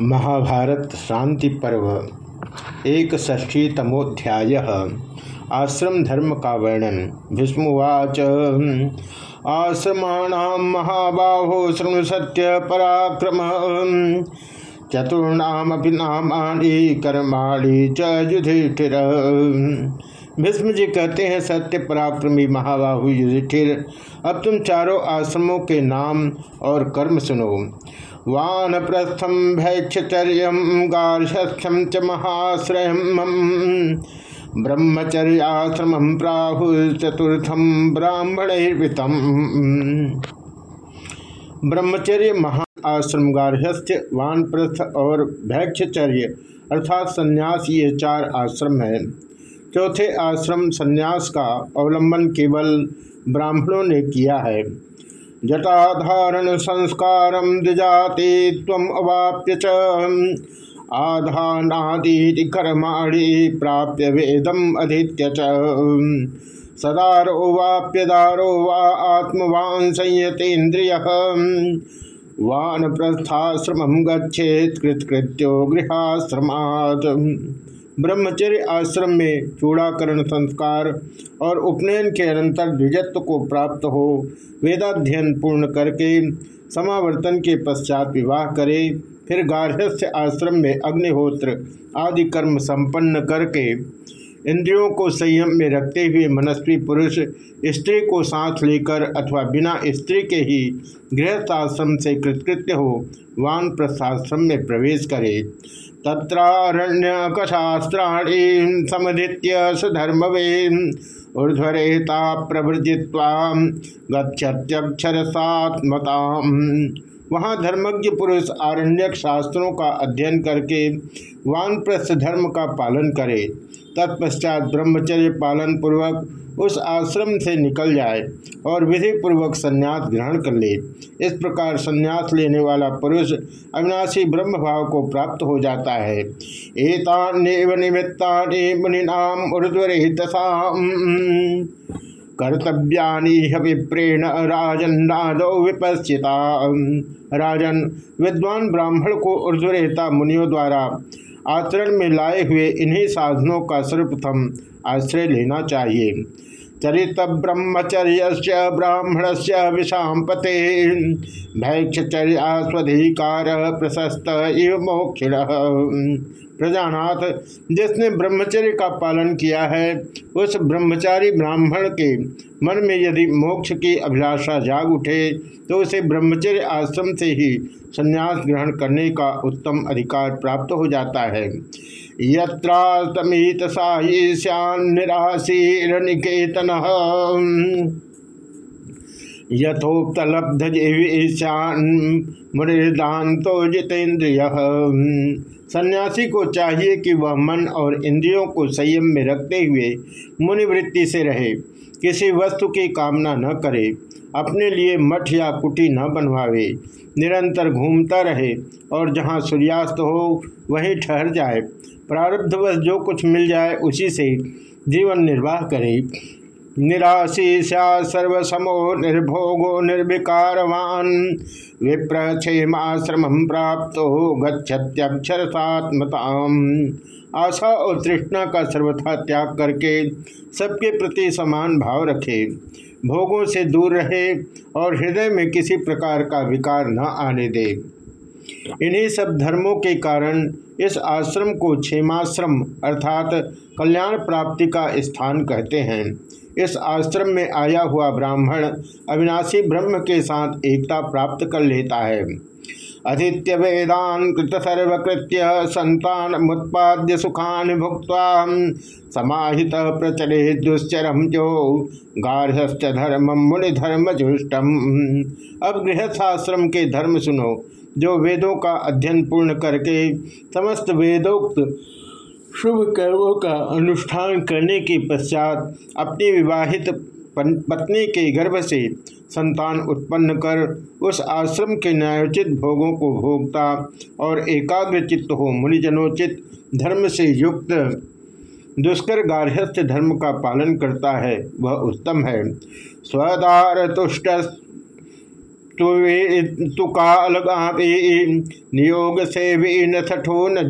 महाभारत शांति पर्व एक षष्ठीतमोध्याय आश्रम धर्म का वर्णन भीष्मवाच आश्रमाण महाबाहो शृणु सत्य पराक्रम, चतुर्णामपि नामानि कर्माणि च युधिष्ठिर। भीष्म जी कहते हैं, सत्य पराक्रमी महाबाहु युधिष्ठिर, अब तुम चारों आश्रमों के नाम और कर्म सुनो। वानप्रस्थम भैक्षचर्य गार्हस्थ्यम च महाश्रय ब्रह्मचर्याश्रम प्राहु चतुर्थम ब्राह्मणर्वितम। ब्रह्मचर्य महा आश्रम गार्हस्थ्य, वानप्रस्थ और भैक्षचर्य अर्थात संन्यास ये चार आश्रम हैं। चौथे आश्रम संन्यास का अवलंबन केवल ब्राह्मणों ने किया है। जटाधारण संस्कार द्विजाति तम अवाप्य च आधानादी कर्माणि प्राप्य वेदम अधीत्य च। वाप्यदारो वा आत्मवान संयतेन्द्रिय। वान प्रस्थाश्रम कृतकृत्यो ब्रह्मचर्य आश्रम में चूड़ाकरण संस्कार और उपनयन के अनंतर द्विजत्व को प्राप्त हो, वेदाध्ययन पूर्ण करके, समावर्तन के पश्चात विवाह करे, फिर गार्हस्थ्य आश्रम में अग्निहोत्र आदि कर्म संपन्न करके इंद्रियों को संयम में रखते हुए मनस्वी पुरुष स्त्री को साथ लेकर अथवा बिना स्त्री के ही गृहस्थाश्रम से कृतकृत्य हो वान प्रस्थाश्रम में प्रवेश करे। तत्रारण्यकशास्त्राणी समधित्य सुधर्मवे। ऊर्धरेता प्रभृजित्वा गच्छत्यक्षरसात्मता वहाँ धर्मज्ञ पुरुष आरण्यक शास्त्रों का अध्ययन करके वानप्रस्थ धर्म का पालन करे। तत्पश्चात ब्रह्मचर्य पालन पूर्वक उस आश्रम से निकल जाए और विधि पूर्वक संन्यास ग्रहण कर ले। इस प्रकार संन्यास लेने वाला पुरुष अविनाशी ब्रह्म भाव को प्राप्त हो जाता है। एतान्यव निमित्ता मुनिनाम ऊर्ध्वरहितसाम। कर्तव्यानी विप्रेण राजन्नादो विपस्थिता राजन, विद्वान ब्राह्मण को ऊर्ध्वरेता मुनियों द्वारा आचरण में लाए हुए इन्हीं साधनों का सर्वप्रथम आश्रय लेना चाहिए। चरित ब्रह्मचर्य ब्राह्मण से विषाम पते भैक्षचर्यास्वधिकार प्रशस्त इव मोक्षिण। प्रजानाथ, जिसने ब्रह्मचर्य का पालन किया है, उस ब्रह्मचारी ब्राह्मण के मन में यदि मोक्ष की अभिलाषा जाग उठे तो उसे ब्रह्मचर्य आश्रम से ही संन्यास ग्रहण करने का उत्तम अधिकार प्राप्त हो जाता है। यत्रातमीत निराशीरनिकेतन यथोक्तलब्ध जीवीशान तो जितेन्द्रिय। सन्यासी को चाहिए कि वह मन और इंद्रियों को संयम में रखते हुए मुनिवृत्ति से रहे, किसी वस्तु की कामना न करे, अपने लिए मठ या कुटी न बनवावे। निरंतर घूमता रहे और जहाँ सूर्यास्त हो, वहीं ठहर जाए। प्रारब्धवश जो कुछ मिल जाए, उसी से जीवन निर्वाह करे। निराशीषा सर्वसमो निर्भोगो निर्विकारवान। विप्रक्षेमाश्रम प्राप्त हो गच्छत्यक्षरसात्मता आशा और तृष्णा का सर्वथा त्याग करके सबके प्रति समान भाव रखे, भोगों से दूर रहे और हृदय में किसी प्रकार का विकार न आने दे। इन्हीं सब धर्मों के कारण इस आश्रम को क्षेमाश्रम अर्थात कल्याण प्राप्ति का स्थान कहते हैं। इस आश्रम में आया हुआ ब्राह्मण अविनाशी ब्रह्म के साथ एकता प्राप्त कर लेता है। अधीत्य वेदान कृत सर्वकृत्य संतान मुत्पाद्य सुखान भुक्त समाहित प्रचले दुश्चरम जो गार्हस्थ धर्म मुनि धर्म जुष्टम अब गृहस्थाश्रम के धर्म सुनो, जो वेदों का अध्ययन पूर्ण करके समस्त वेदोक्त शुभ कर्मों का अनुष्ठान करने के पश्चात अपनी विवाहित पत्नी के गर्भ से संतान उत्पन्न कर उस आश्रम के न्यायोचित भोगों को भोगता और एकाग्र चित्त हो मुनिजनोचित धर्म से युक्त दुष्कर गार्हस्थ धर्म का पालन करता है, वह उत्तम है। स्वदार तुष्ट नियोग से भी न सठो न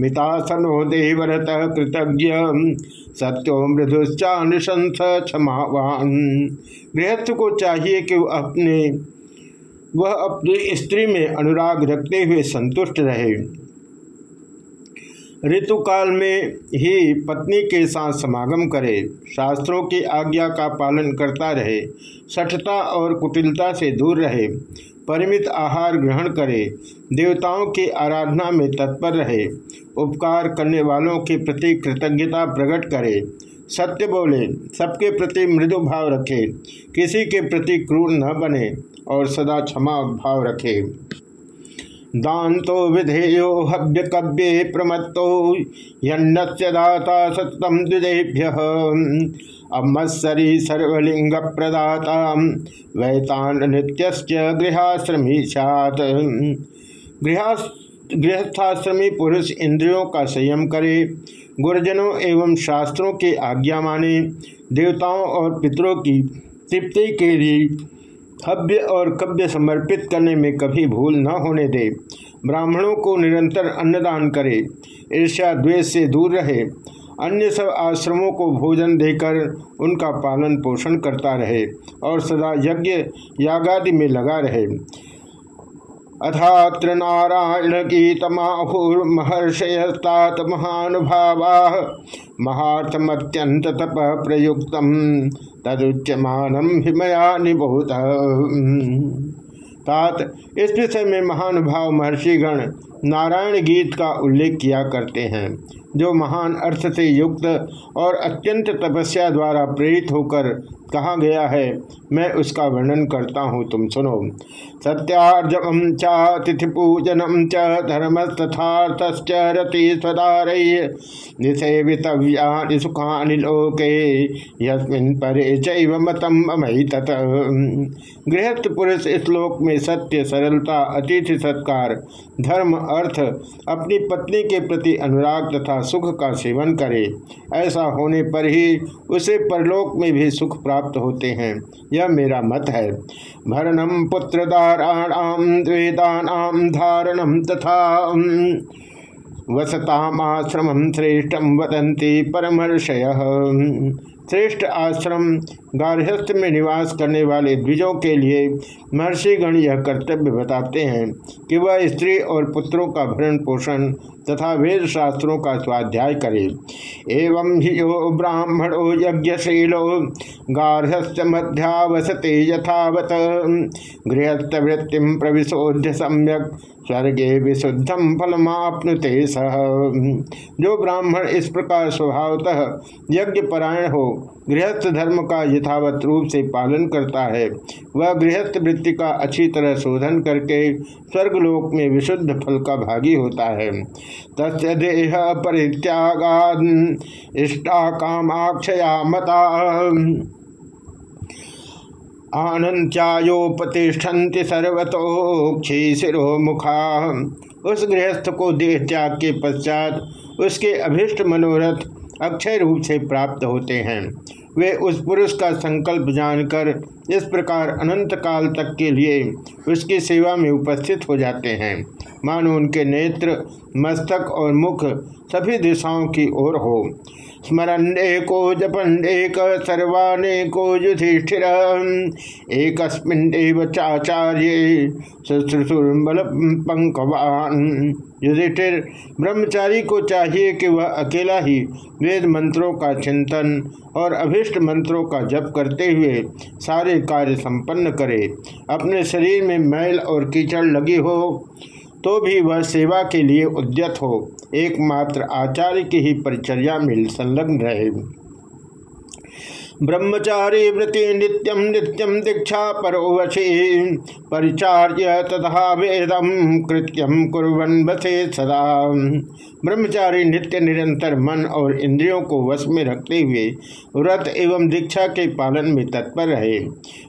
मितासनो देवरत कृतज्ञ, सत्यो मृदुश्चानुशंस क्षमावान। गृहस्थ को चाहिए कि वह अपने, वह अपनी स्त्री में अनुराग रखते हुए संतुष्ट रहे। ऋतुकाल में ही पत्नी के साथ समागम करे। शास्त्रों की आज्ञा का पालन करता रहे, सठता और कुटिलता से दूर रहे, परिमित आहार ग्रहण करे, देवताओं की आराधना में तत्पर रहे, उपकार करने वालों के प्रति कृतज्ञता प्रकट करे। सत्य बोले, सबके प्रति मृदु भाव रखे, किसी के प्रति क्रूर न बने और सदा क्षमा भाव रखे। दातो विधेयो हव्य कव्ये प्रमत्तो, यन्नस्य दाता सततम द्विजेभ्य। अमत्सरी सर्वलिंग प्रदाता वैतान नित्य गृहाश्रमी सात गृहस्थाश्रमी पुरुष इंद्रियों का संयम करे, गुरुजनों एवं शास्त्रों के आज्ञा माने, देवताओं और पितरों की तृप्ति के लिए हव्य और कव्य समर्पित करने में कभी भूल न होने दे। ब्राह्मणों को निरंतर अन्नदान करे, ईर्ष्या द्वेष से दूर रहे। अन्य सब आश्रमों को भोजन देकर उनका पालन पोषण करता रहे और सदा यज्ञ यागादि में लगा रहे। अथात्र नारायण गीतमाहुर्महर्षयस्तात महानुभावा, महार्थमत्यंत तप प्रयुक्त तदुच्यमानम हिमया निबहुत तात, इस विषय में महानुभाव महर्षिगण नारायण गीत का उल्लेख किया करते हैं, जो महान अर्थ से युक्त और अत्यंत तपस्या द्वारा प्रेरित होकर कहा गया है, मैं उसका वर्णन करता हूँ, तुम सुनो। सत्यार्जम चिथि पूजनम च धर्म तथार्थश्च रति स्वदार निषेवितव्या सुखानि लोके, यस्मिन परे चैव मतम अमयि तत गृहस्थ पुरुष इस लोक में सत्य, सरलता, अतिथि, सत्कार, धर्म, अर्थ, अपनी पत्नी के प्रति अनुराग तथा सुख का सेवन करे। ऐसा होने पर ही उसे परलोक में भी सुख प्राप्त प्राप्त होते हैं। यह मेरा मत है। भरणम पुत्र दाराणाम द्वेदानाम धारणम तथा वसतामाश्रम श्रेष्ठम वदंती परमर्षय। श्रेष्ठ आश्रम गार्हस्थ में निवास करने वाले द्विजों के लिए महर्षिगण यह कर्तव्य बताते हैं कि वह स्त्री और पुत्रों का भरण पोषण तथा वेद शास्त्रों का स्वाध्याय करे। एवं ही ब्राह्मणो यज्ञशीलो गार्हस्थ मध्यावसते यथावत। गृहस्थ वृत्ति प्रविशोध्य सम्यक, स्वर्गे विशुद्धम फलमापनुते सह जो ब्राह्मण इस प्रकार स्वभावतः यज्ञ परायण हो गृहस्थ धर्म का यथावत रूप से पालन करता है। वह गृहस्थ वृत्ति का अच्छी तरह शोधन करके स्वर्गलोक में विशुद्ध फल का भागी होता है। तस्य देह परित्यागा इष्टा कामाक्षया मता। आनंत्यायोपतिष्ठन्ति सर्वतोक्षी शिरो मुखा। उस गृहस्थ को देह त्याग के पश्चात उसके अभिष्ट मनोरथ अक्षय रूप से प्राप्त होते हैं। वे उस पुरुष का संकल्प जानकर इस प्रकार अनंत काल तक के लिए उसकी सेवा में उपस्थित हो जाते हैं। मानो उनके नेत्र मस्तक और मुख सभी दिशाओं की ओर हो। स्मरणे को जपंडे सर्वाने को युधिष्ठिर एक चाचार्य शुश्रुबल पंकवान। युधिष्ठिर, ब्रह्मचारी को चाहिए कि वह अकेला ही वेद मंत्रों का चिंतन और अभिष्ट मंत्रों का जप करते हुए सारे कार्य संपन्न करे। अपने शरीर में मैल और कीचड़ लगी हो। तो भी वह सेवा के लिए उद्यत हो। एकमात्र आचार्य की ही परिचर्या में संलग्न रहे। ब्रह्मचारी वृत्ति नित्यम नित्यम दीक्षा परोवशे, परिचार्य तथा वेदम कृत्यम कुरन बसे सदा। ब्रह्मचारी नित्य निरंतर मन और इंद्रियों को वश में रखते हुए व्रत एवं दीक्षा के पालन में तत्पर रहे।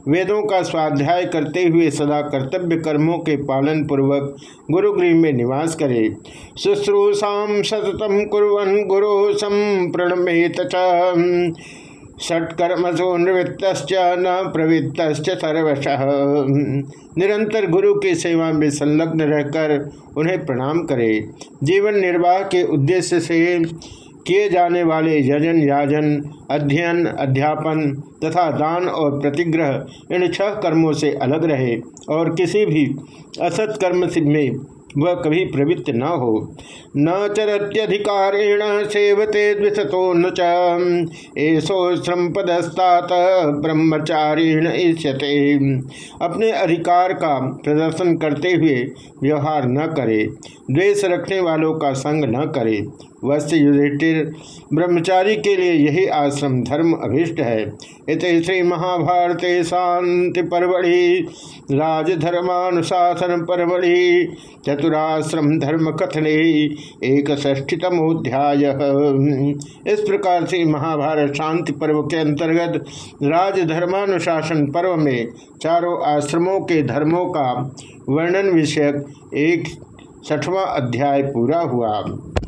वेदों का स्वाध्याय करते हुए सदा कर्तव्य कर्मों के पालन पूर्वक गुरुगृह में निवास करे। शुश्रूषा सततम कुरन गुरु संप्रणमेत षटकर्मसु निवृत्त न प्रवृत्त सर्वश। निरंतर गुरु की सेवा में संलग्न रहकर उन्हें प्रणाम करे। जीवन निर्वाह के उद्देश्य से किए जाने वाले यजन, याजन, अध्ययन, अध्यापन तथा दान और प्रतिग्रह इन छह कर्मों से अलग रहे और किसी भी असत कर्म में वह कभी प्रवृत्त न हो। न चरत्यधिकारेण सेवते द्विशतो न चो। श्रमपदस्तात ब्रह्मचारीण ईष्यते अपने अधिकार का प्रदर्शन करते हुए व्यवहार न करे, द्वेष रखने वालों का संग न करे। वस्त युधिष्ठिर, ब्रह्मचारी के लिए यही आश्रम धर्म अभिष्ट है। इत श्री महाभारत शांति परवड़ी राजधर्मानुशासन परवड़ी चतुराश्रम धर्म कथने एक षष्ठितमोध्याय इस प्रकार से महाभारत शांति पर्व के अंतर्गत राजधर्मानुशासन पर्व में चारों आश्रमों के धर्मों का वर्णन विषयक एक छठवां अध्याय पूरा हुआ।